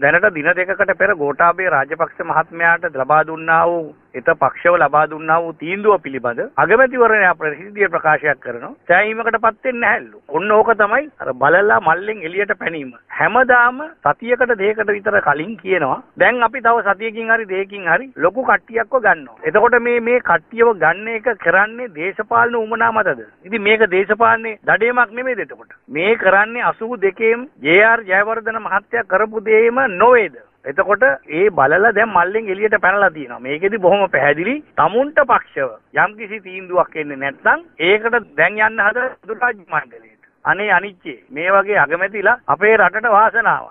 දැනට දින දෙකකට පෙර ගෝඨාභය රාජපක්ෂ මහත්මයාට ලබා දුන්නා වූ එත පක්ෂව ලබා දුන්නා වූ තීන්දුව පිළිබඳ අගමැතිවරණයා ප්‍රසිද්ධිය ප්‍රකාශයක් කරනවා. සෑහීමකටපත් වෙන්නේ නැහැලු. ඔන්න ඕක තමයි අර බලලා මල්ලෙන් එළියට පැනීම. හැමදාම සතියකට දෙකකට විතර කලින් කියනවා. දැන් අපි තව සතියකින් හරි දෙකකින් හරි ලොකු කට්ටියක්ව ගන්නවා. එතකොට මේ මේ කට්ටියව ගන්න එක කරන්නේ දේශපාලන උමනා මතද? ඉතින් මේක දේශපාලනේ දඩේමක් නෙමෙයිද එතකොට? මේ කරන්නේ 82න් ජේ.ආර්. ජයවර්ධන මහත්තයා කරපු දේම නොවේද? එතකොට ඒ බලලා දැන් මල්ලෙන් එළියට පැනලා තියෙනවා. මේකෙදි බොහොම පැහැදිලි තමුන්ට පක්ෂව යම්කිසි තීන්දුවක් එන්නේ නැත්නම් ඒකට දැන් යන්න හදන දුරාජ්‍ය මණ්ඩලයට. අනේ අනිච්චේ මේ වගේ අගමැතිලා අපේ රටට වාසනාවක්.